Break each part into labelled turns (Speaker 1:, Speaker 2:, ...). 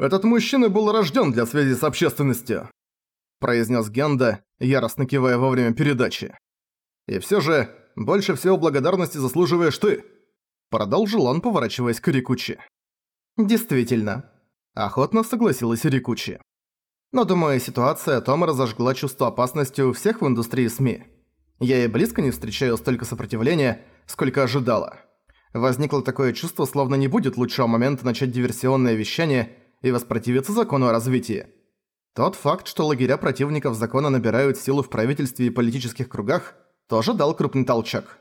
Speaker 1: «Этот мужчина был рожден для связи с общественностью», произнес Генда, яростно кивая во время передачи. «И все же, больше всего благодарности заслуживаешь ты», продолжил он, поворачиваясь к Рикучи. «Действительно», охотно согласилась Рикучи. Но, думаю, ситуация Тома разожгла чувство опасности у всех в индустрии СМИ. Я и близко не встречаю столько сопротивления, сколько ожидала. Возникло такое чувство, словно не будет лучшего момента начать диверсионное вещание и воспротивиться закону о развитии. Тот факт, что лагеря противников закона набирают силу в правительстве и политических кругах, тоже дал крупный толчок.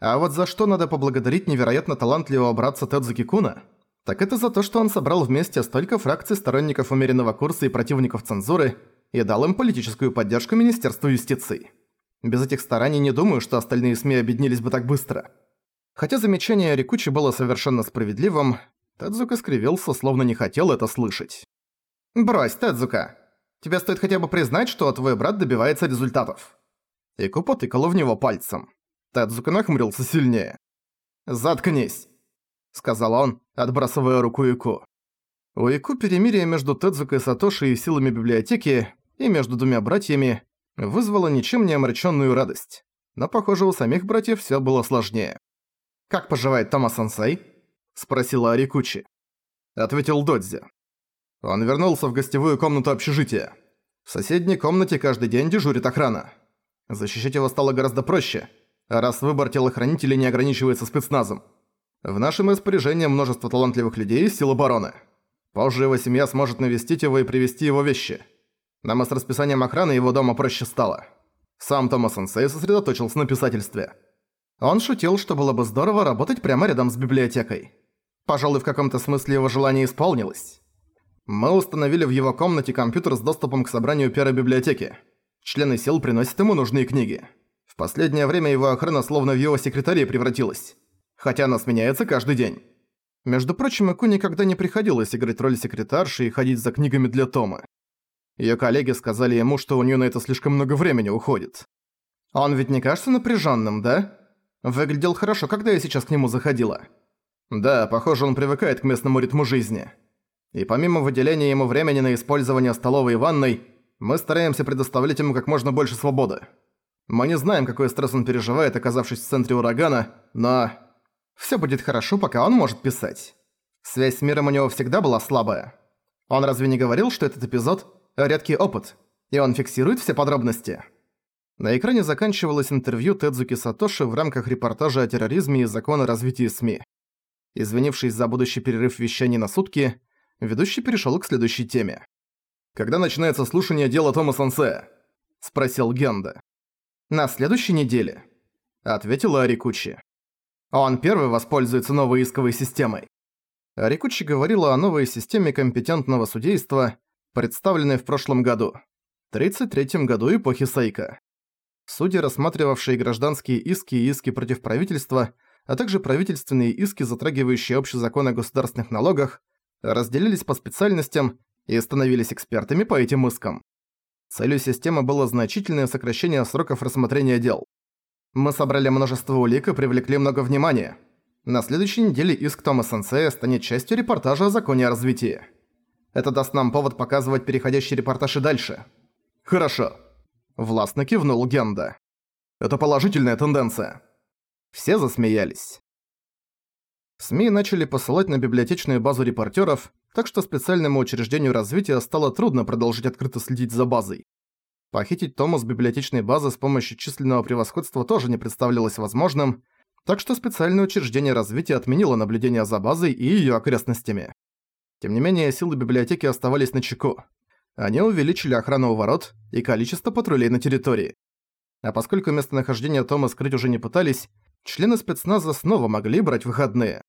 Speaker 1: А вот за что надо поблагодарить невероятно талантливого братца Тедзуки Куна, так это за то, что он собрал вместе столько фракций сторонников умеренного курса и противников цензуры и дал им политическую поддержку Министерству юстиции. Без этих стараний не думаю, что остальные СМИ объединились бы так быстро. Хотя замечание Рикучи было совершенно справедливым, Тедзука скривился, словно не хотел это слышать. «Брось, Тедзука! Тебе стоит хотя бы признать, что твой брат добивается результатов». Ику потыкала в него пальцем. Тедзука нахмурился сильнее. «Заткнись», — сказал он, отбрасывая руку Ику. У Ику перемирие между Тедзука и Сатоши и силами библиотеки, и между двумя братьями, вызвало ничем не омраченную радость. Но, похоже, у самих братьев все было сложнее. «Как поживает Тома-сенсей?» — спросила Арикучи. Ответил Додзи. Он вернулся в гостевую комнату общежития. В соседней комнате каждый день дежурит охрана. Защищать его стало гораздо проще, раз выбор телохранителей не ограничивается спецназом. В нашем распоряжении множество талантливых людей из сил обороны. Позже его семья сможет навестить его и привезти его вещи. Нам с расписанием охраны его дома проще стало. Сам Тома Сенсей сосредоточился на писательстве. Он шутил, что было бы здорово работать прямо рядом с библиотекой. Пожалуй, в каком-то смысле его желание исполнилось. Мы установили в его комнате компьютер с доступом к собранию первой библиотеки. Члены сил приносят ему нужные книги. В последнее время его охрана словно в его секретаре превратилась. Хотя она сменяется каждый день. Между прочим, Ику никогда не приходилось играть роль секретарши и ходить за книгами для Тома. Её коллеги сказали ему, что у неё на это слишком много времени уходит. Он ведь не кажется напряжённым, да? Выглядел хорошо, когда я сейчас к нему заходила. Да, похоже, он привыкает к местному ритму жизни. И помимо выделения ему времени на использование столовой и ванной, мы стараемся предоставлять ему как можно больше свободы. Мы не знаем, какой стресс он переживает, оказавшись в центре урагана, но... Всё будет хорошо, пока он может писать. Связь с миром у него всегда была слабая. Он разве не говорил, что этот эпизод – редкий опыт, и он фиксирует все подробности? На экране заканчивалось интервью Тедзуки Сатоши в рамках репортажа о терроризме и закона развития СМИ. Извинившись за будущий перерыв вещаний на сутки, ведущий перешёл к следующей теме. «Когда начинается слушание дела Тома Сансея?» – спросил Генда. «На следующей неделе», – ответила Арикучи. «Он первый воспользуется новой исковой системой». Арикучи говорила о новой системе компетентного судейства, представленной в прошлом году, 33-м году эпохи Сайка. Судьи, рассматривавшие гражданские иски и иски против правительства, а также правительственные иски, затрагивающие общий закон о государственных налогах, разделились по специальностям и становились экспертами по этим искам. Целью системы было значительное сокращение сроков рассмотрения дел. Мы собрали множество улик и привлекли много внимания. На следующей неделе иск Тома Сенсея станет частью репортажа о законе о развитии. Это даст нам повод показывать переходящий репортаж и дальше. Хорошо. Властно кивнул Генда. Это положительная тенденция. Все засмеялись. СМИ начали посылать на библиотечную базу репортеров, так что специальному учреждению развития стало трудно продолжить открыто следить за базой. Похитить Тома с библиотечной базы с помощью численного превосходства тоже не представлялось возможным, так что специальное учреждение развития отменило наблюдение за базой и её окрестностями. Тем не менее, силы библиотеки оставались на чеку. Они увеличили охрану у ворот и количество патрулей на территории. А поскольку местонахождение Тома скрыть уже не пытались, члены спецназа снова могли брать выходные.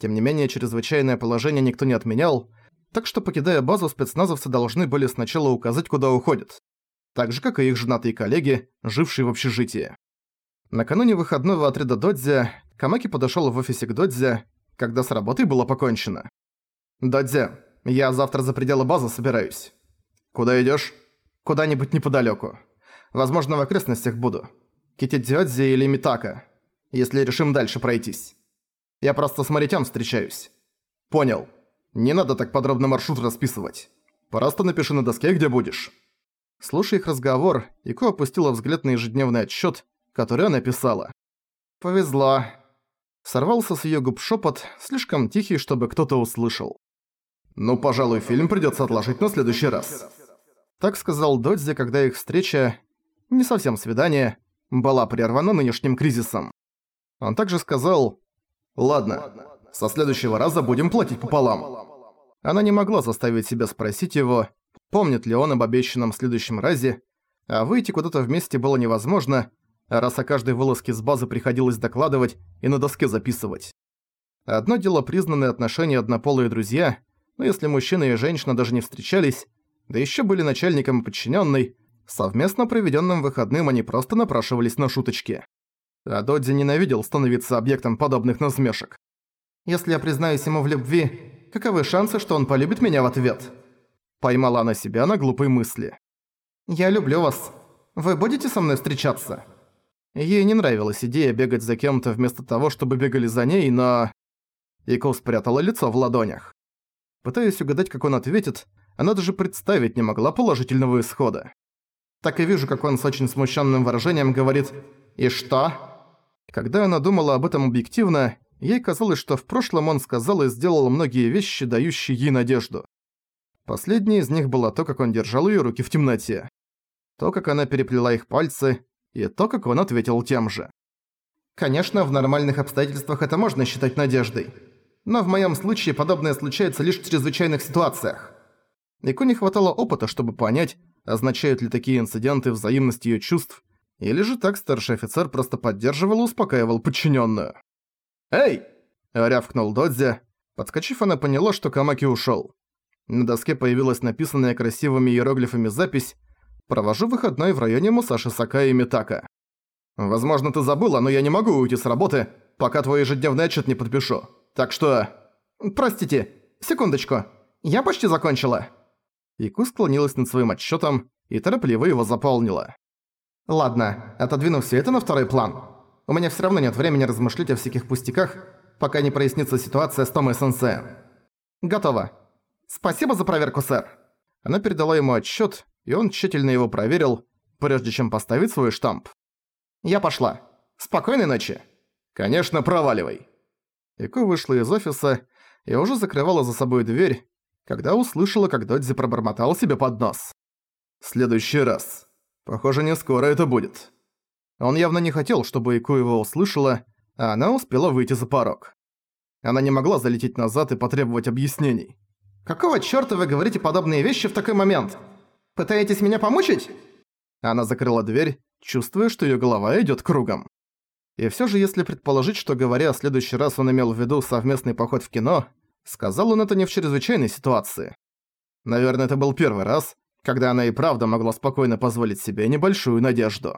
Speaker 1: Тем не менее, чрезвычайное положение никто не отменял, так что, покидая базу, спецназовцы должны были сначала указать, куда уходят. Так же, как и их женатые коллеги, жившие в общежитии. Накануне выходного отряда Додзя, Камаки подошёл в офисе к Додзя, когда с работой было покончено. «Додзя, я завтра за пределы базы собираюсь. «Куда идёшь?» «Куда-нибудь неподалёку. Возможно, в окрестностях буду. Китидзёдзи или Митака, если решим дальше пройтись. Я просто с Маритям встречаюсь». «Понял. Не надо так подробно маршрут расписывать. Просто напиши на доске, где будешь». Слушая их разговор, Ико опустила взгляд на ежедневный отчет, который она писала. «Повезло». Сорвался с её губ шепот, слишком тихий, чтобы кто-то услышал. «Ну, пожалуй, фильм придётся отложить на следующий раз». Так сказал Додзи, когда их встреча, не совсем свидание, была прервана нынешним кризисом. Он также сказал «Ладно, со следующего раза будем платить пополам». Она не могла заставить себя спросить его, помнит ли он об обещанном следующем разе, а выйти куда-то вместе было невозможно, раз о каждой вылазке с базы приходилось докладывать и на доске записывать. Одно дело признанные отношения однополые друзья, но если мужчина и женщина даже не встречались, да еще были начальником и подчиненной, совместно проведенным выходным они просто напрашивались на шуточки. А Додзи ненавидел становиться объектом подобных насмешек. «Если я признаюсь ему в любви, каковы шансы, что он полюбит меня в ответ?» Поймала она себя на глупой мысли. «Я люблю вас. Вы будете со мной встречаться?» Ей не нравилась идея бегать за кем-то вместо того, чтобы бегали за ней, но... Ико спрятала лицо в ладонях. Пытаясь угадать, как он ответит, она даже представить не могла положительного исхода. Так и вижу, как он с очень смущенным выражением говорит «И что?». Когда она думала об этом объективно, ей казалось, что в прошлом он сказал и сделал многие вещи, дающие ей надежду. Последнее из них было то, как он держал её руки в темноте. То, как она переплела их пальцы, и то, как он ответил тем же. Конечно, в нормальных обстоятельствах это можно считать надеждой. Но в моем случае подобное случается лишь в чрезвычайных ситуациях. Нику не хватало опыта, чтобы понять, означают ли такие инциденты взаимность её чувств, или же так старший офицер просто поддерживал и успокаивал подчиненную. «Эй!» – рявкнул Додзи. Подскочив, она поняла, что Камаки ушёл. На доске появилась написанная красивыми иероглифами запись Провожу выходной в районе Мусаши Сакаи и Митака. Возможно, ты забыла, но я не могу уйти с работы, пока твой ежедневный отчет не подпишу. Так что... Простите, секундочку. Я почти закончила. Ику склонилась над своим отчетом и торопливо его заполнила. Ладно, отодвину все это на второй план. У меня все равно нет времени размышлять о всяких пустяках, пока не прояснится ситуация с Томой Сенсеем. Готово. Спасибо за проверку, сэр. Она передала ему отчет, и он тщательно его проверил, прежде чем поставить свой штамп. «Я пошла. Спокойной ночи». «Конечно, проваливай». Ико вышла из офиса и уже закрывала за собой дверь, когда услышала, как Додзи пробормотал себе под нос. «Следующий раз. Похоже, не скоро это будет». Он явно не хотел, чтобы Ико его услышала, а она успела выйти за порог. Она не могла залететь назад и потребовать объяснений. «Какого чёрта вы говорите подобные вещи в такой момент? Пытаетесь меня помучить?» Она закрыла дверь, чувствуя, что её голова идёт кругом. И всё же, если предположить, что говоря в следующий раз он имел в виду совместный поход в кино, сказал он это не в чрезвычайной ситуации. Наверное, это был первый раз, когда она и правда могла спокойно позволить себе небольшую надежду.